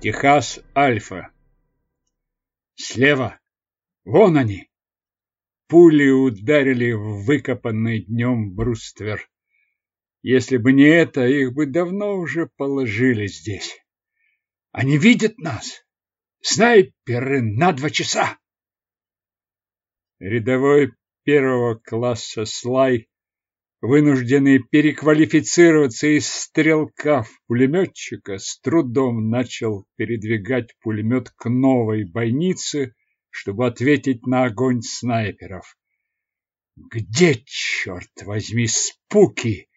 Техас Альфа. Слева. Вон они. Пули ударили в выкопанный днем бруствер. Если бы не это, их бы давно уже положили здесь. Они видят нас. Снайперы на два часа. Рядовой первого класса Слай вынужденный переквалифицироваться из стрелка в пулеметчика, с трудом начал передвигать пулемет к новой бойнице, чтобы ответить на огонь снайперов. Где, черт возьми, спуки?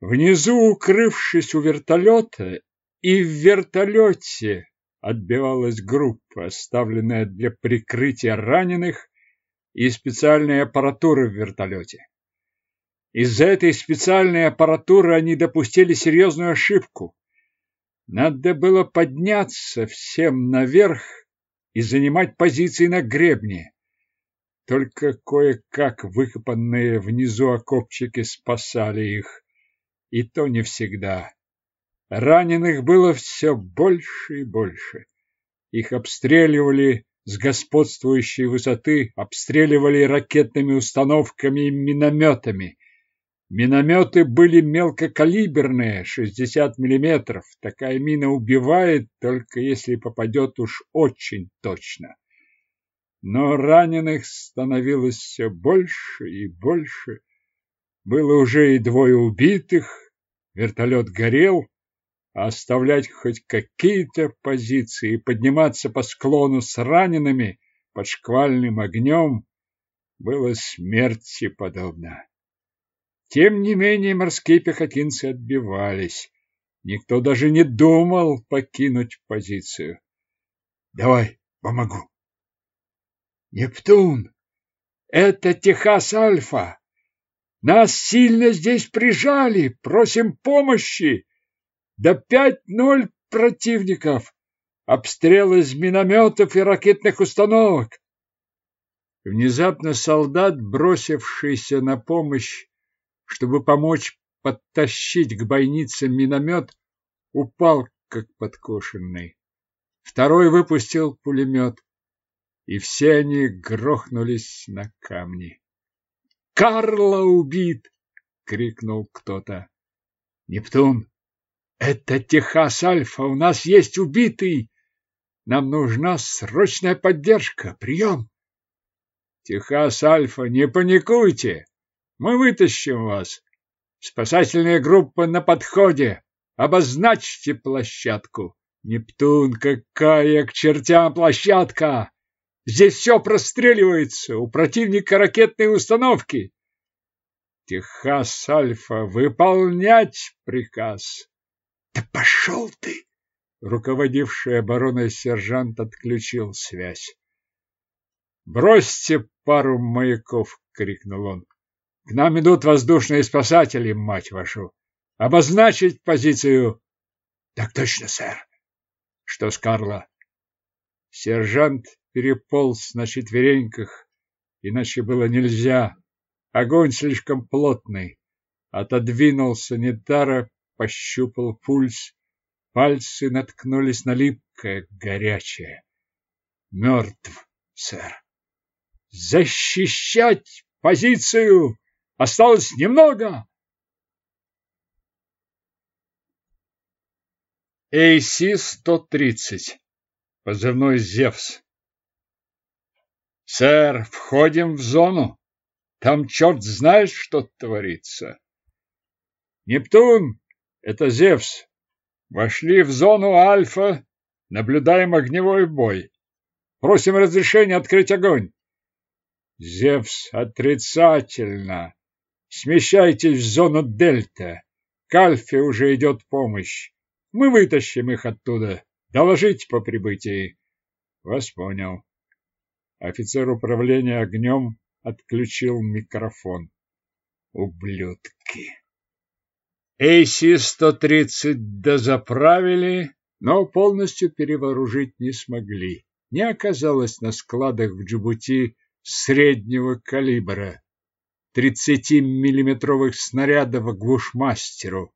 Внизу, укрывшись у вертолета, и в вертолете отбивалась группа, оставленная для прикрытия раненых и специальной аппаратуры в вертолете. Из-за этой специальной аппаратуры они допустили серьезную ошибку. Надо было подняться всем наверх и занимать позиции на гребне. Только кое-как выкопанные внизу окопчики спасали их, и то не всегда. Раненых было все больше и больше. Их обстреливали с господствующей высоты, обстреливали ракетными установками и минометами. Минометы были мелкокалиберные, 60 миллиметров. Такая мина убивает, только если попадет уж очень точно. Но раненых становилось все больше и больше. Было уже и двое убитых, вертолет горел, а оставлять хоть какие-то позиции и подниматься по склону с ранеными под шквальным огнем было смерти подобно. Тем не менее морские пехотинцы отбивались. Никто даже не думал покинуть позицию. Давай, помогу. Нептун, это Техас-Альфа. Нас сильно здесь прижали. Просим помощи. До пять ноль противников. Обстрел из минометов и ракетных установок. Внезапно солдат, бросившийся на помощь, чтобы помочь подтащить к бойнице миномет, упал, как подкошенный. Второй выпустил пулемет, и все они грохнулись на камни. «Карло убит!» — крикнул кто-то. «Нептун, это Техас-Альфа, у нас есть убитый! Нам нужна срочная поддержка, прием!» «Техас-Альфа, не паникуйте!» Мы вытащим вас. Спасательная группа на подходе. Обозначьте площадку. Нептун, какая к чертям площадка! Здесь все простреливается. У противника ракетные установки. Техас Альфа, выполнять приказ. Да пошел ты! Руководивший обороной сержант отключил связь. «Бросьте пару маяков!» — крикнул он. К нам идут воздушные спасатели, мать вашу. Обозначить позицию. Так точно, сэр. Что с Карло? Сержант переполз на четвереньках, иначе было нельзя. Огонь слишком плотный. Отодвинул санитара, пощупал пульс. Пальцы наткнулись на липкое, горячее. Мертв, сэр. Защищать позицию! Осталось немного. AC-130. Позывной Зевс. Сэр, входим в зону. Там черт знает, что творится. Нептун, это Зевс. Вошли в зону Альфа. Наблюдаем огневой бой. Просим разрешения открыть огонь. Зевс отрицательно. Смещайтесь в зону Дельта. К Альфе уже идет помощь. Мы вытащим их оттуда. Доложить по прибытии. Вас понял. Офицер управления огнем отключил микрофон. Ублюдки. AC-130 дозаправили, но полностью перевооружить не смогли. Не оказалось на складах в Джибути среднего калибра. 30-миллиметровых снарядов к бушмастеру.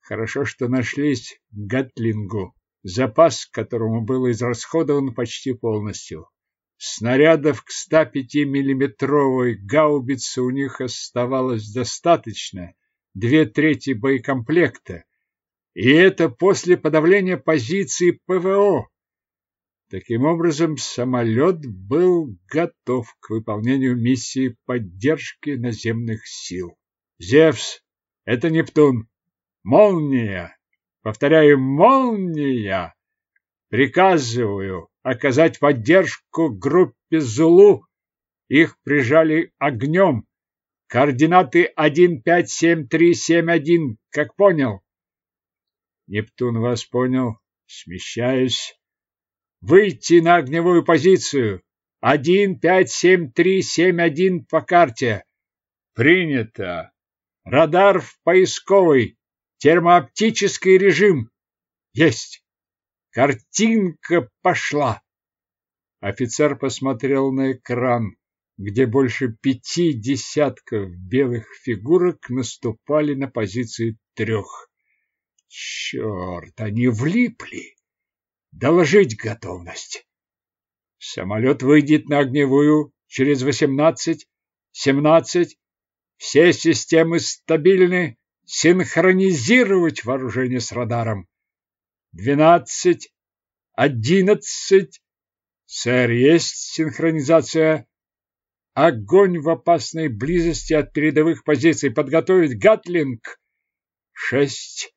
Хорошо, что нашлись Гатлингу, запас которому был израсходован почти полностью. Снарядов к 105-миллиметровой гаубице у них оставалось достаточно, две трети боекомплекта, и это после подавления позиций ПВО. Таким образом, самолет был готов к выполнению миссии поддержки наземных сил. «Зевс, это Нептун! Молния! Повторяю, молния! Приказываю оказать поддержку группе Зулу. Их прижали огнем. Координаты 157371, как понял?» Нептун вас понял. Смещаюсь. Выйти на огневую позицию. Один, пять, семь, три, семь, один по карте. Принято. Радар в поисковый. Термооптический режим. Есть. Картинка пошла. Офицер посмотрел на экран, где больше пяти десятков белых фигурок наступали на позиции трех. Черт, они влипли! Доложить готовность. Самолет выйдет на огневую через восемнадцать, семнадцать. Все системы стабильны. Синхронизировать вооружение с радаром. Двенадцать, одиннадцать. Сэр, есть синхронизация. Огонь в опасной близости от передовых позиций. Подготовить Гатлинг. Шесть,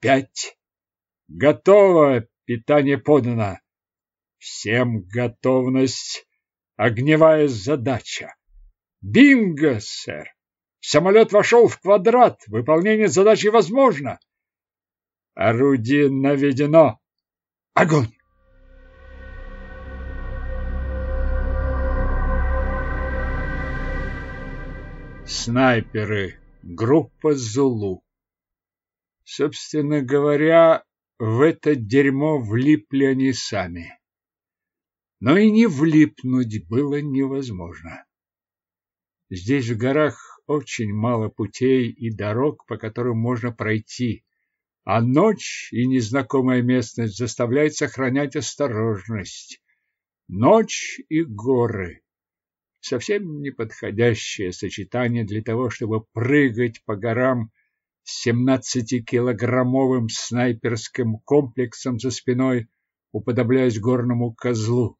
пять. Готово, питание подано. Всем готовность. Огневая задача. Бинго, сэр. Самолет вошел в квадрат. Выполнение задачи возможно. Орудие наведено. Огонь! Снайперы. Группа Зулу. Собственно говоря, в это дерьмо влипли они сами. Но и не влипнуть было невозможно. Здесь в горах очень мало путей и дорог, по которым можно пройти, а ночь и незнакомая местность заставляют сохранять осторожность. Ночь и горы — совсем неподходящее сочетание для того, чтобы прыгать по горам 17-килограммовым снайперским комплексом за спиной, уподобляясь горному козлу.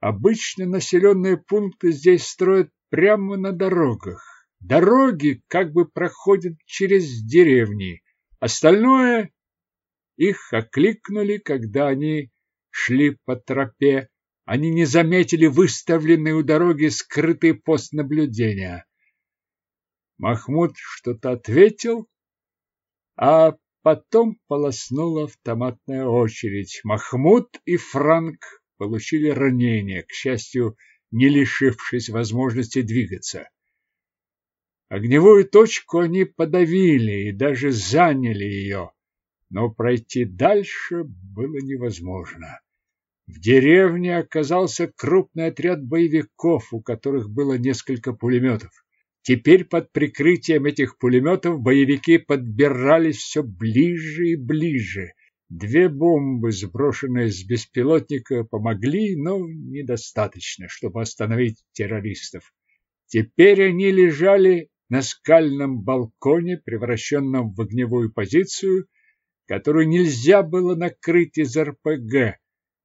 Обычно населенные пункты здесь строят прямо на дорогах. Дороги как бы проходят через деревни. Остальное их окликнули, когда они шли по тропе. Они не заметили выставленный у дороги скрытый пост наблюдения. Махмуд что-то ответил, а потом полоснула автоматная очередь. Махмуд и Франк получили ранения, к счастью, не лишившись возможности двигаться. Огневую точку они подавили и даже заняли ее, но пройти дальше было невозможно. В деревне оказался крупный отряд боевиков, у которых было несколько пулеметов. Теперь под прикрытием этих пулеметов боевики подбирались все ближе и ближе. Две бомбы, сброшенные с беспилотника, помогли, но недостаточно, чтобы остановить террористов. Теперь они лежали на скальном балконе, превращенном в огневую позицию, которую нельзя было накрыть из РПГ.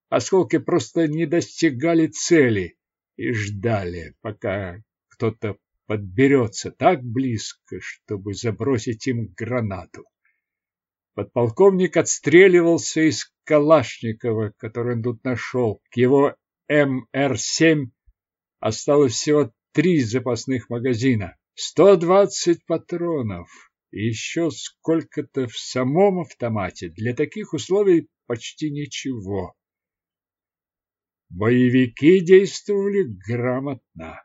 Осколки просто не достигали цели и ждали, пока кто-то подберется так близко, чтобы забросить им гранату. Подполковник отстреливался из Калашникова, который он тут нашел. К его МР-7 осталось всего три запасных магазина. Сто двадцать патронов и еще сколько-то в самом автомате. Для таких условий почти ничего. Боевики действовали грамотно.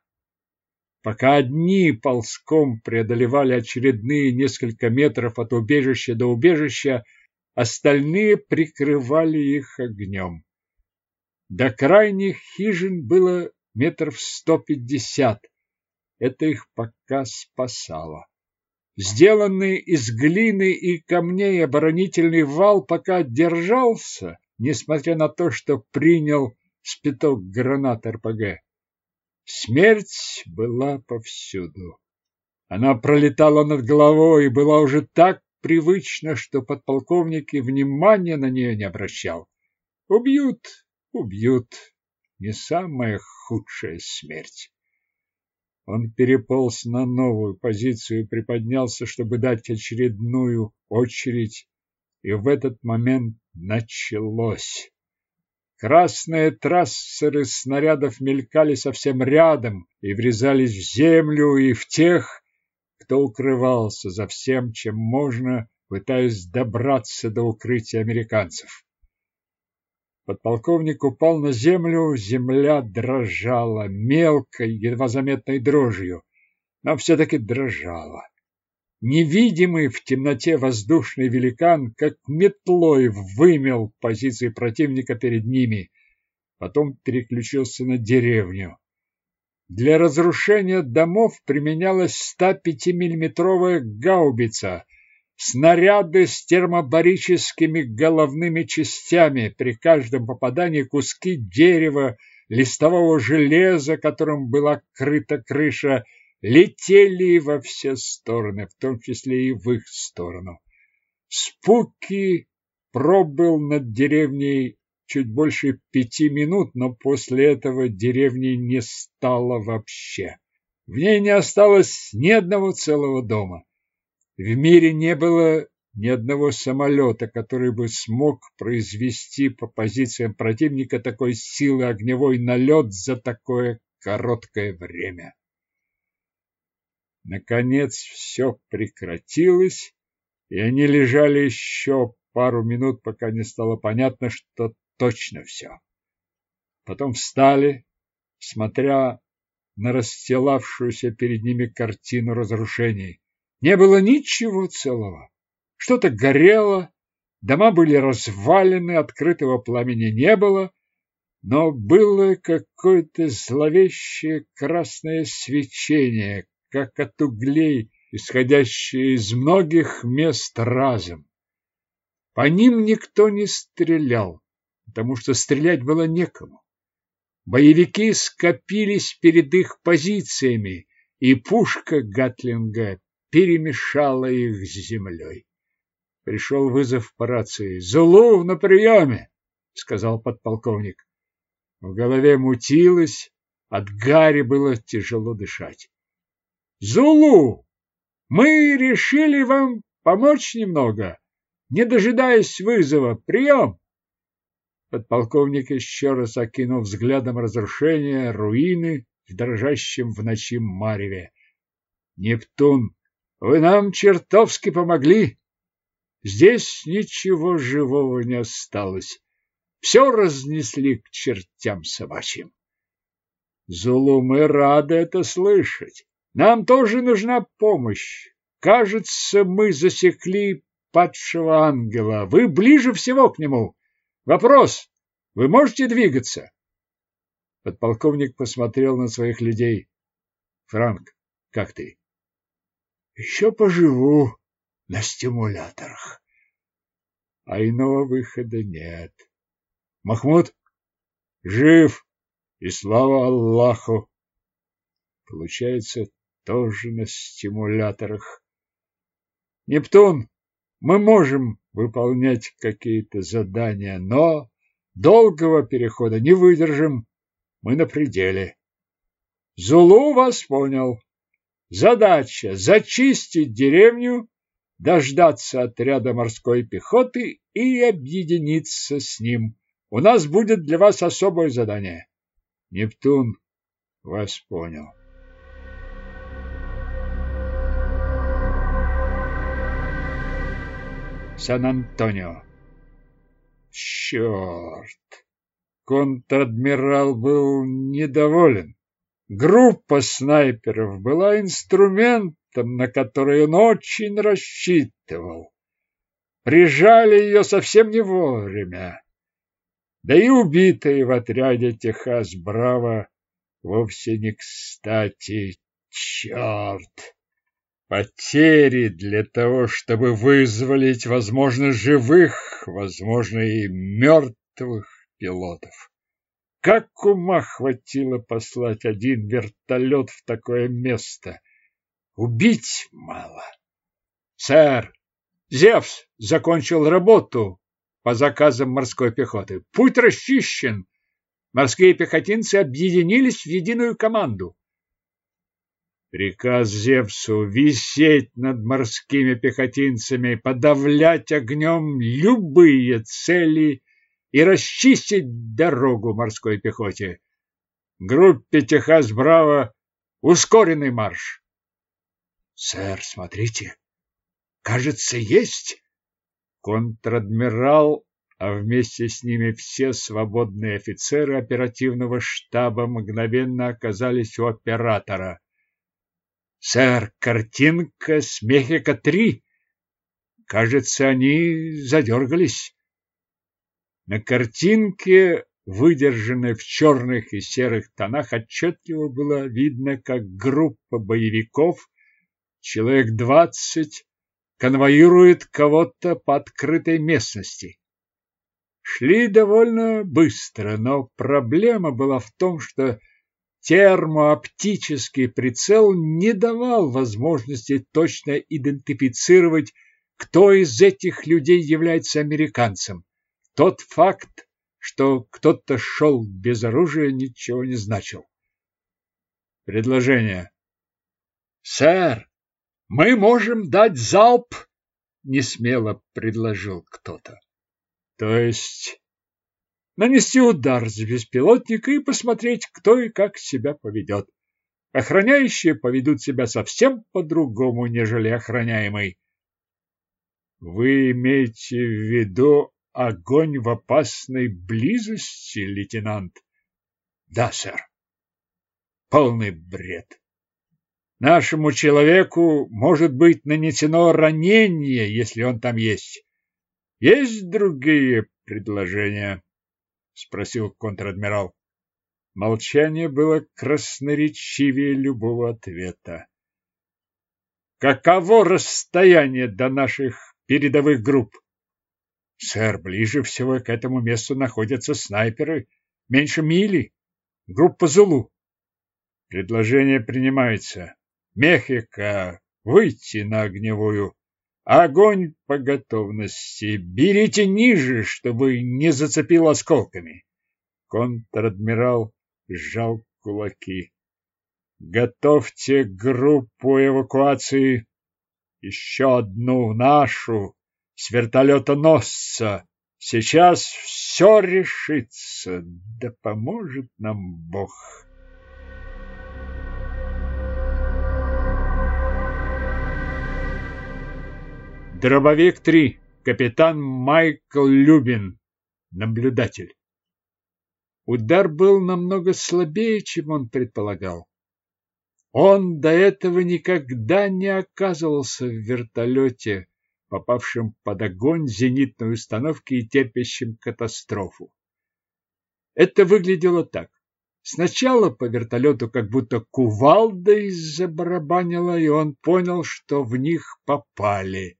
Пока одни ползком преодолевали очередные несколько метров от убежища до убежища, остальные прикрывали их огнем. До крайних хижин было метров сто пятьдесят. Это их пока спасало. Сделанный из глины и камней оборонительный вал пока держался, несмотря на то, что принял спиток гранат РПГ. Смерть была повсюду. Она пролетала над головой и была уже так привычна, что подполковник и внимания на нее не обращал. Убьют, убьют. Не самая худшая смерть. Он переполз на новую позицию и приподнялся, чтобы дать очередную очередь, и в этот момент началось. Красные трассеры снарядов мелькали совсем рядом и врезались в землю и в тех, кто укрывался за всем, чем можно, пытаясь добраться до укрытия американцев. Подполковник упал на землю, земля дрожала, мелкой, едва заметной дрожью, но все-таки дрожала. Невидимый в темноте воздушный великан, как метлой, вымел позиции противника перед ними, потом переключился на деревню. Для разрушения домов применялась 105-миллиметровая гаубица, снаряды с термобарическими головными частями, при каждом попадании куски дерева, листового железа, которым была крыта крыша, летели во все стороны, в том числе и в их сторону. Спуки пробыл над деревней чуть больше пяти минут, но после этого деревни не стало вообще. В ней не осталось ни одного целого дома. В мире не было ни одного самолета, который бы смог произвести по позициям противника такой силы огневой налет за такое короткое время. Наконец все прекратилось, и они лежали еще пару минут, пока не стало понятно, что точно все. Потом встали, смотря на расстилавшуюся перед ними картину разрушений. Не было ничего целого. Что-то горело, дома были развалены, открытого пламени не было, но было какое-то зловещее красное свечение, как от углей, исходящее из многих мест разом. По ним никто не стрелял, потому что стрелять было некому. Боевики скопились перед их позициями, и пушка Гатлинга перемешала их с землей. Пришел вызов по рации. «Зулу на приеме!» — сказал подполковник. В голове мутилось, от гари было тяжело дышать. «Зулу! Мы решили вам помочь немного, не дожидаясь вызова. Прием!» Подполковник еще раз окинул взглядом разрушения, руины в дрожащем в ночи мареве. «Нептун!» Вы нам чертовски помогли. Здесь ничего живого не осталось. Все разнесли к чертям собачьим. Зулу, мы рады это слышать. Нам тоже нужна помощь. Кажется, мы засекли падшего ангела. Вы ближе всего к нему. Вопрос. Вы можете двигаться? Подполковник посмотрел на своих людей. Франк, как ты? Еще поживу на стимуляторах. А иного выхода нет. Махмуд жив, и слава Аллаху. Получается, тоже на стимуляторах. Нептун, мы можем выполнять какие-то задания, но долгого перехода не выдержим. Мы на пределе. Зулу вас понял. Задача – зачистить деревню, дождаться отряда морской пехоты и объединиться с ним. У нас будет для вас особое задание. Нептун вас понял. Сан-Антонио. Черт! Контр-адмирал был недоволен. Группа снайперов была инструментом, на который он очень рассчитывал. Прижали ее совсем не вовремя. Да и убитые в отряде Техас Браво вовсе не кстати. Черт! Потери для того, чтобы вызволить, возможно, живых, возможно, и мертвых пилотов. Как ума хватило послать один вертолет в такое место? Убить мало. Сэр, Зевс закончил работу по заказам морской пехоты. Путь расчищен. Морские пехотинцы объединились в единую команду. Приказ Зевсу висеть над морскими пехотинцами, подавлять огнем любые цели и расчистить дорогу морской пехоте. Группе Техас-Браво ускоренный марш. Сэр, смотрите, кажется, есть. Контр-адмирал, а вместе с ними все свободные офицеры оперативного штаба мгновенно оказались у оператора. Сэр, картинка с Мехико-3. Кажется, они задергались. На картинке, выдержанной в черных и серых тонах, отчетливо было видно, как группа боевиков, человек двадцать, конвоирует кого-то по открытой местности. Шли довольно быстро, но проблема была в том, что термооптический прицел не давал возможности точно идентифицировать, кто из этих людей является американцем. Тот факт, что кто-то шел без оружия, ничего не значил. Предложение. «Сэр, мы можем дать залп!» — несмело предложил кто-то. То есть нанести удар с беспилотника и посмотреть, кто и как себя поведет. Охраняющие поведут себя совсем по-другому, нежели охраняемый. Вы имеете в виду огонь в опасной близости, лейтенант? Да, сэр. Полный бред. Нашему человеку может быть нанесено ранение, если он там есть. Есть другие предложения? Спросил контр-адмирал. Молчание было красноречивее любого ответа. Каково расстояние до наших передовых групп? Сэр, ближе всего к этому месту находятся снайперы. Меньше мили. Группа Зулу. Предложение принимается. Мехико, выйти на огневую. Огонь по готовности. Берите ниже, чтобы не зацепил осколками. Контр-адмирал сжал кулаки. Готовьте группу эвакуации. Еще одну нашу с вертолета-носца. Сейчас все решится, да поможет нам Бог. Дробовик 3. Капитан Майкл Любин. Наблюдатель. Удар был намного слабее, чем он предполагал. Он до этого никогда не оказывался в вертолете, попавшим под огонь зенитной установки и терпящим катастрофу. Это выглядело так. Сначала по вертолету как будто кувалдой забарабанило, и он понял, что в них попали.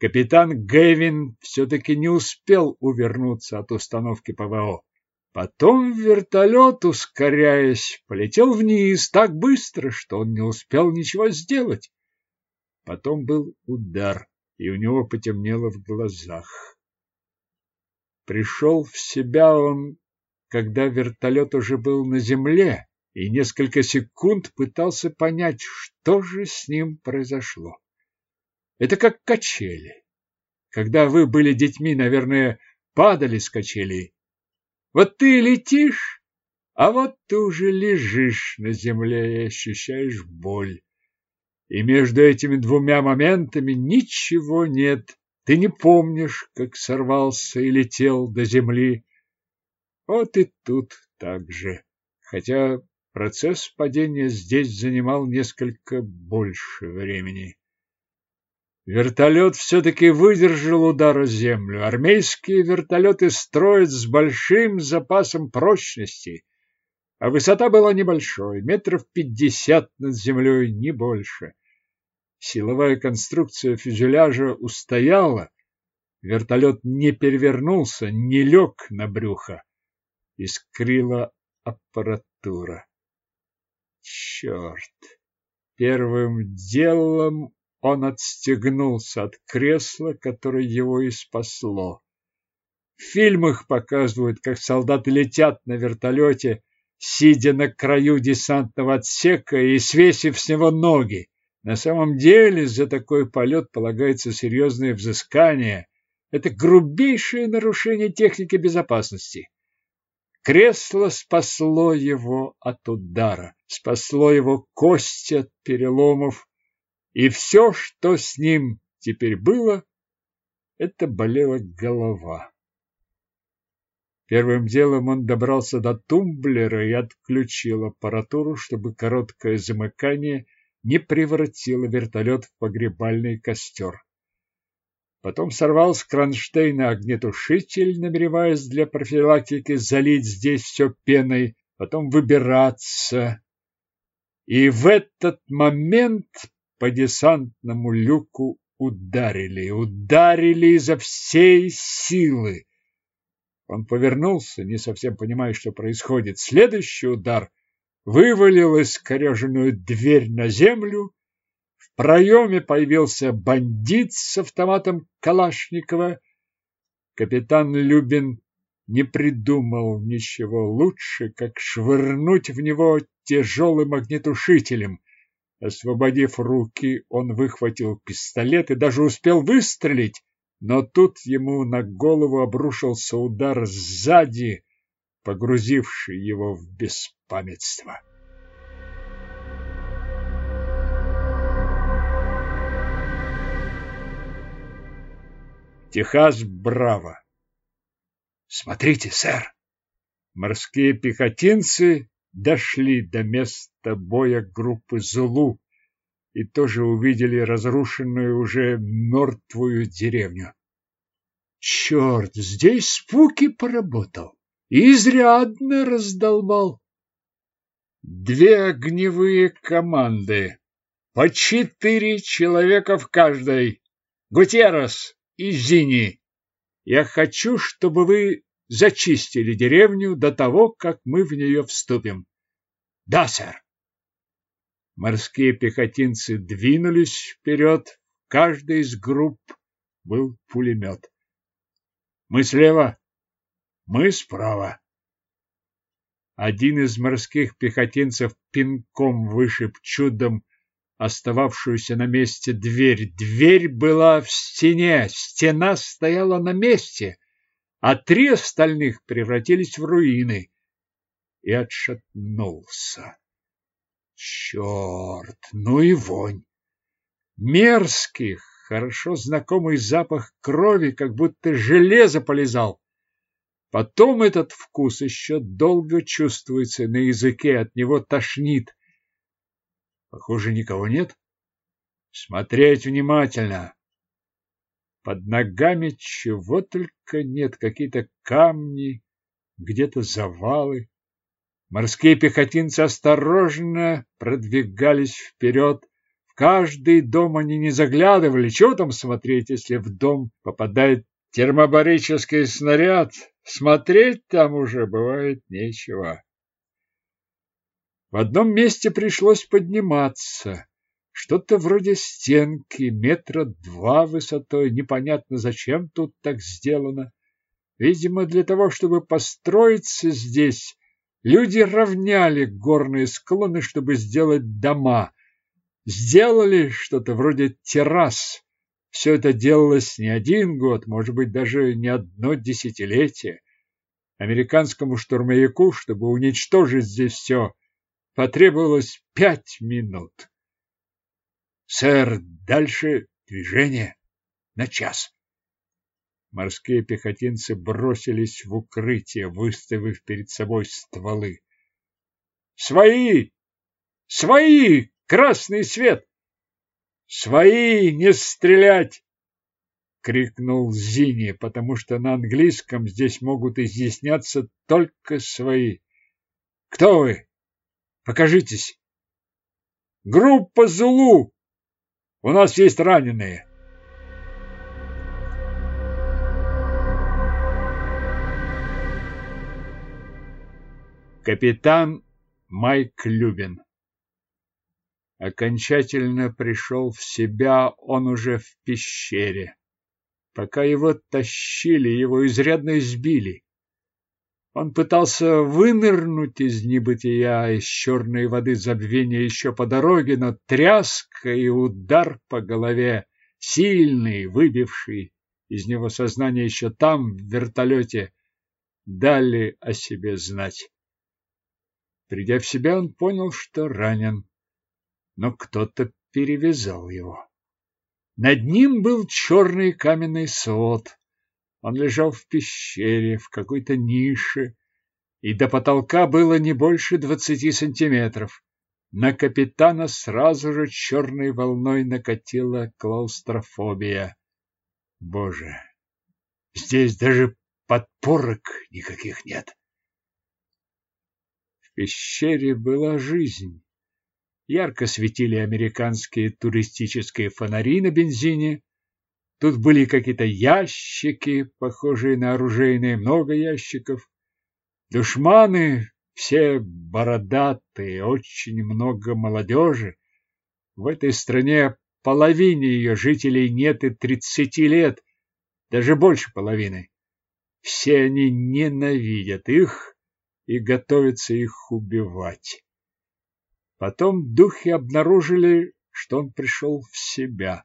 Капитан Гэвин все-таки не успел увернуться от установки ПВО. Потом вертолет, ускоряясь, полетел вниз так быстро, что он не успел ничего сделать. Потом был удар и у него потемнело в глазах. Пришел в себя он, когда вертолет уже был на земле, и несколько секунд пытался понять, что же с ним произошло. Это как качели. Когда вы были детьми, наверное, падали с качелей. Вот ты летишь, а вот ты уже лежишь на земле и ощущаешь боль. И между этими двумя моментами ничего нет. Ты не помнишь, как сорвался и летел до земли. Вот и тут так же. Хотя процесс падения здесь занимал несколько больше времени. Вертолет все-таки выдержал удар о землю. Армейские вертолеты строят с большим запасом прочности, а высота была небольшой, метров пятьдесят над землей, не больше. Силовая конструкция фюзеляжа устояла, вертолет не перевернулся, не лег на брюхо. Искрила аппаратура. Черт! Первым делом он отстегнулся от кресла, которое его и спасло. В фильмах показывают, как солдаты летят на вертолете, сидя на краю десантного отсека и свесив с него ноги. На самом деле за такой полет полагается серьезное взыскание. Это грубейшее нарушение техники безопасности. Кресло спасло его от удара, спасло его кости от переломов, и все, что с ним теперь было, это болела голова. Первым делом он добрался до тумблера и отключил аппаратуру, чтобы короткое замыкание не превратило вертолет в погребальный костер. Потом сорвал с кронштейна огнетушитель, намереваясь для профилактики залить здесь все пеной, потом выбираться. И в этот момент по десантному люку ударили, ударили изо всей силы. Он повернулся, не совсем понимая, что происходит. Следующий удар вывалил искореженную дверь на землю. В проеме появился бандит с автоматом Калашникова. Капитан Любин не придумал ничего лучше, как швырнуть в него тяжелым огнетушителем. Освободив руки, он выхватил пистолет и даже успел выстрелить, но тут ему на голову обрушился удар сзади, погрузивший его в беспамятство. Техас Браво. Смотрите, сэр. Морские пехотинцы дошли до места боя группы Зулу и тоже увидели разрушенную уже мертвую деревню. Черт, здесь спуки поработал. Изрядно раздолбал. Две огневые команды. По четыре человека в каждой. Гутерос и Зини. Я хочу, чтобы вы зачистили деревню до того, как мы в нее вступим. Да, сэр. Морские пехотинцы двинулись вперед. В из групп был пулемет. Мы слева, мы справа. Один из морских пехотинцев пинком вышиб чудом остававшуюся на месте дверь. Дверь была в стене, стена стояла на месте, а три остальных превратились в руины. И отшатнулся. Черт, ну и вонь! Мерзкий, хорошо знакомый запах крови, как будто железо полезал. Потом этот вкус еще долго чувствуется на языке, от него тошнит. Похоже, никого нет. Смотреть внимательно. Под ногами чего только нет, какие-то камни, где-то завалы. Морские пехотинцы осторожно продвигались вперед. В каждый дом они не заглядывали. Чего там смотреть, если в дом попадает термобарический снаряд? Смотреть там уже бывает нечего. В одном месте пришлось подниматься. Что-то вроде стенки, метра два высотой. Непонятно, зачем тут так сделано. Видимо, для того, чтобы построиться здесь Люди равняли горные склоны, чтобы сделать дома. Сделали что-то вроде террас. Все это делалось не один год, может быть, даже не одно десятилетие. Американскому штурмовику, чтобы уничтожить здесь все, потребовалось пять минут. Сэр, дальше движение на час. Морские пехотинцы бросились в укрытие, выставив перед собой стволы. «Свои! Свои! Красный свет! Свои! Не стрелять!» — крикнул Зини, потому что на английском здесь могут изъясняться только свои. «Кто вы? Покажитесь!» «Группа Зулу!» У нас есть раненые. Капитан Майк Любин Окончательно пришел в себя он уже в пещере. Пока его тащили, его изрядно избили. Он пытался вынырнуть из небытия, из черной воды забвения еще по дороге, но тряска и удар по голове, сильный, выбивший из него сознание еще там, в вертолете, дали о себе знать. Придя в себя, он понял, что ранен, но кто-то перевязал его. Над ним был черный каменный свод. Он лежал в пещере, в какой-то нише, и до потолка было не больше двадцати сантиметров. На капитана сразу же черной волной накатила клаустрофобия. Боже, здесь даже подпорок никаких нет. В пещере была жизнь. Ярко светили американские туристические фонари на бензине. Тут были какие-то ящики, похожие на оружейные, много ящиков. Душманы все бородатые, очень много молодежи. В этой стране половине ее жителей нет и тридцати лет, даже больше половины. Все они ненавидят их и готовятся их убивать. Потом духи обнаружили, что он пришел в себя.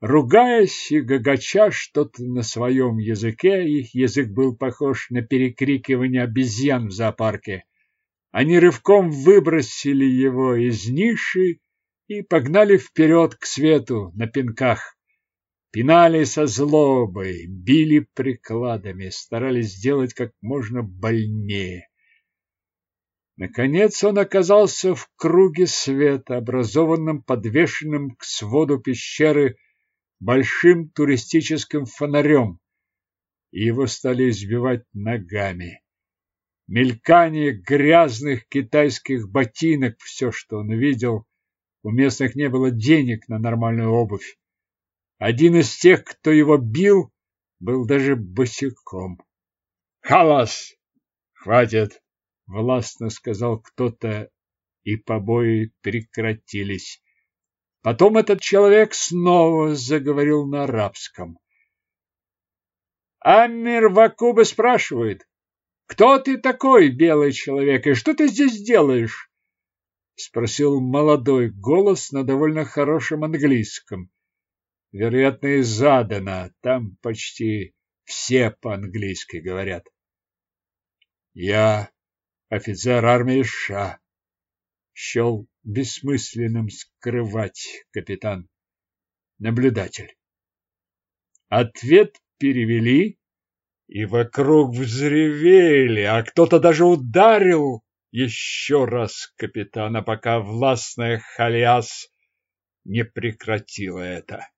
Ругаясь и гагача что-то на своем языке, их язык был похож на перекрикивание обезьян в зоопарке. Они рывком выбросили его из ниши и погнали вперед к свету на пинках. Пинали со злобой, били прикладами, старались сделать как можно больнее. Наконец он оказался в круге света, образованном подвешенным к своду пещеры большим туристическим фонарем, и его стали избивать ногами. Мелькание грязных китайских ботинок – все, что он видел. У местных не было денег на нормальную обувь. Один из тех, кто его бил, был даже босиком. «Халас! Хватит!» – властно сказал кто-то, и побои прекратились. Потом этот человек снова заговорил на арабском. Амир Вакуба спрашивает, «Кто ты такой, белый человек, и что ты здесь делаешь?» Спросил молодой голос на довольно хорошем английском. Вероятно, из Адена, там почти все по-английски говорят. Я офицер армии США, счел бессмысленным скрывать капитан. Наблюдатель. Ответ перевели, и вокруг взревели, а кто-то даже ударил еще раз капитана, пока властная Халиас не прекратила это.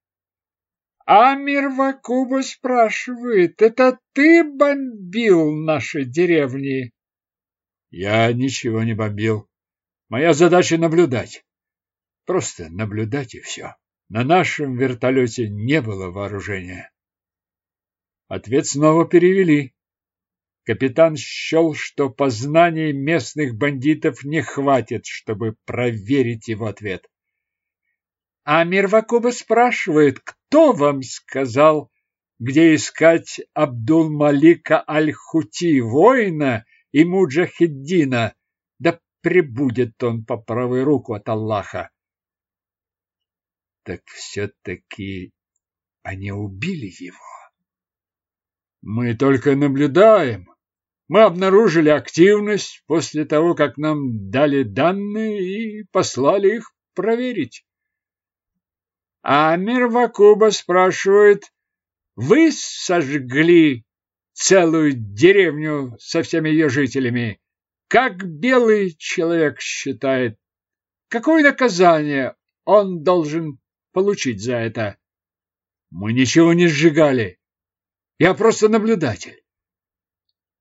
Амир Вакуба спрашивает, это ты бомбил наши деревни? Я ничего не бомбил. Моя задача наблюдать. Просто наблюдать и все. На нашем вертолете не было вооружения. Ответ снова перевели. Капитан счел, что познаний местных бандитов не хватит, чтобы проверить его ответ. А Мирвакуба спрашивает, кто вам сказал, где искать Абдул-Малика Аль-Хути, воина и муджахиддина, пребудет он по правой руку от Аллаха. Так все-таки они убили его. Мы только наблюдаем. Мы обнаружили активность после того, как нам дали данные и послали их проверить. А Мирвакуба спрашивает, вы сожгли целую деревню со всеми ее жителями? Как белый человек считает, какое наказание он должен получить за это? Мы ничего не сжигали. Я просто наблюдатель.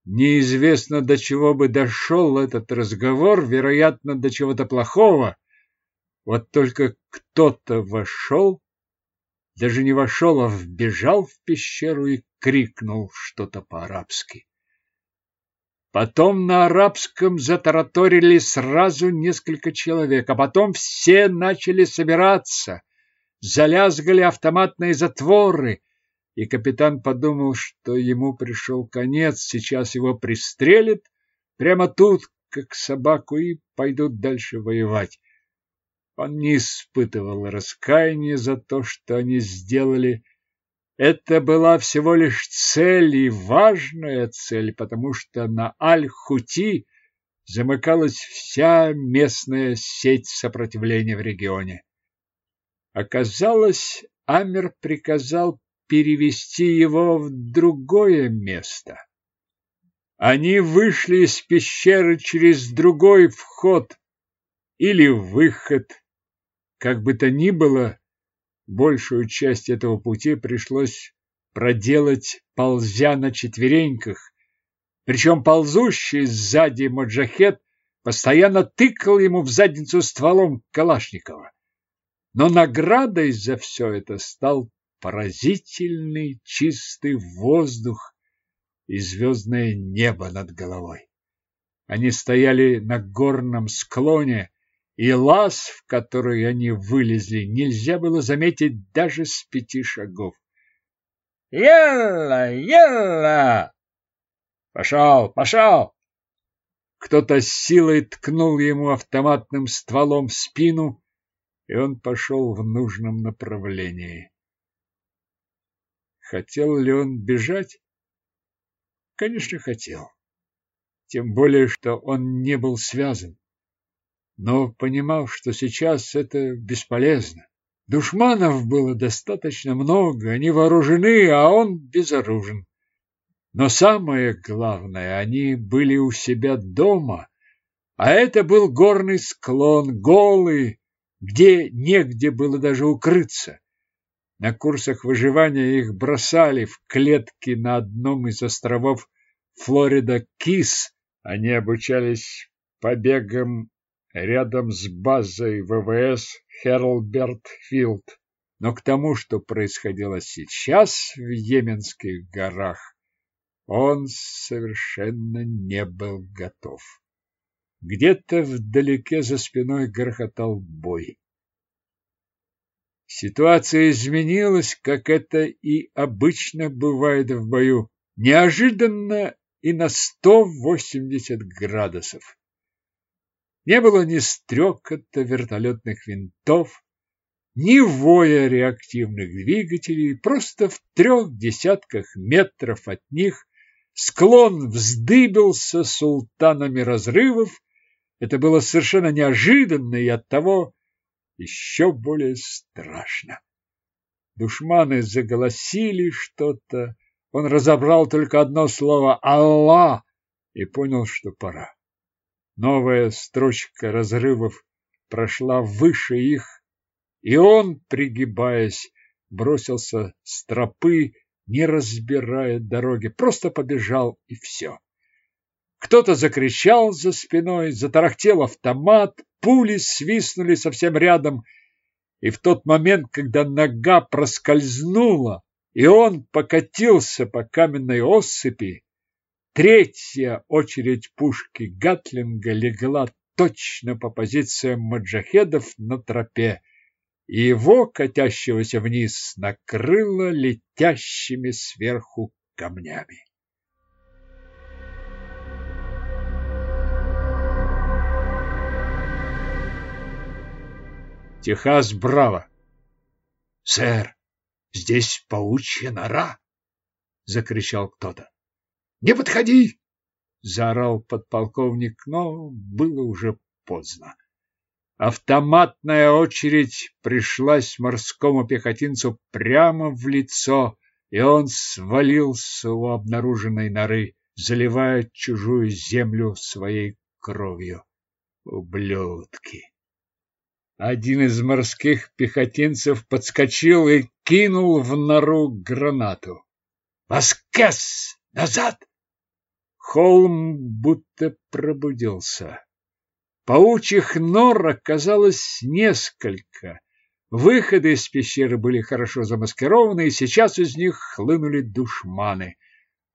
Неизвестно, до чего бы дошел этот разговор, вероятно, до чего-то плохого. Вот только кто-то вошел, даже не вошел, а вбежал в пещеру и крикнул что-то по-арабски. Потом на арабском затараторили сразу несколько человек, а потом все начали собираться. Залязгали автоматные затворы, и капитан подумал, что ему пришел конец, сейчас его пристрелят прямо тут, как собаку, и пойдут дальше воевать. Он не испытывал раскаяния за то, что они сделали, это была всего лишь цель и важная цель, потому что на Аль-Хути замыкалась вся местная сеть сопротивления в регионе. Оказалось, Амер приказал перевести его в другое место. Они вышли из пещеры через другой вход или выход. Как бы то ни было, Большую часть этого пути пришлось проделать, ползя на четвереньках. Причем ползущий сзади маджахет постоянно тыкал ему в задницу стволом Калашникова. Но наградой за все это стал поразительный чистый воздух и звездное небо над головой. Они стояли на горном склоне, и лаз, в который они вылезли, нельзя было заметить даже с пяти шагов. «Елла! Елла!» «Пошел! Пошел!» Кто-то силой ткнул ему автоматным стволом в спину, и он пошел в нужном направлении. Хотел ли он бежать? Конечно, хотел. Тем более, что он не был связан но понимал, что сейчас это бесполезно. Душманов было достаточно много, они вооружены, а он безоружен. Но самое главное, они были у себя дома, а это был горный склон, голый, где негде было даже укрыться. На курсах выживания их бросали в клетки на одном из островов Флорида Кис. Они обучались побегам рядом с базой ВВС Херлберт-Филд. Но к тому, что происходило сейчас в Йеменских горах, он совершенно не был готов. Где-то вдалеке за спиной грохотал бой. Ситуация изменилась, как это и обычно бывает в бою, неожиданно и на 180 градусов. Не было ни стрекота вертолетных винтов, ни воя реактивных двигателей, просто в трех десятках метров от них склон вздыбился султанами разрывов. Это было совершенно неожиданно и оттого еще более страшно. Душманы заголосили что-то. Он разобрал только одно слово «Аллах» и понял, что пора. Новая строчка разрывов прошла выше их, и он, пригибаясь, бросился с тропы, не разбирая дороги, просто побежал и все. Кто-то закричал за спиной, затарахтел автомат, пули свистнули совсем рядом, и в тот момент, когда нога проскользнула, и он покатился по каменной осыпи, Третья очередь пушки Гатлинга легла точно по позициям маджахедов на тропе, и его, катящегося вниз, накрыло летящими сверху камнями. Техас Браво. Сэр, здесь паучья нора, закричал кто-то. Не подходи! Заорал подполковник, но было уже поздно. Автоматная очередь пришлась морскому пехотинцу прямо в лицо, и он свалился у обнаруженной норы, заливая чужую землю своей кровью. Ублюдки! Один из морских пехотинцев подскочил и кинул в нору гранату. «Васкес! Назад!» Холм будто пробудился. Паучьих нор оказалось несколько. Выходы из пещеры были хорошо замаскированы, и сейчас из них хлынули душманы.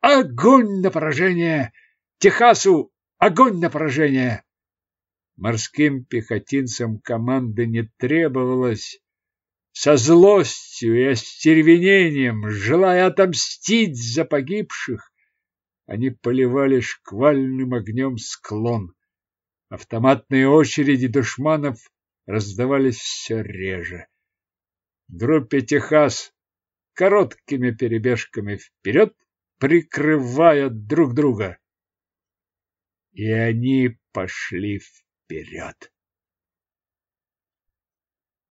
Огонь на поражение! Техасу огонь на поражение! Морским пехотинцам команды не требовалось. Со злостью и остервенением, желая отомстить за погибших, они поливали шквальным огнем склон. Автоматные очереди душманов раздавались все реже. Группе «Техас» короткими перебежками вперед, прикрывая друг друга. И они пошли вперед.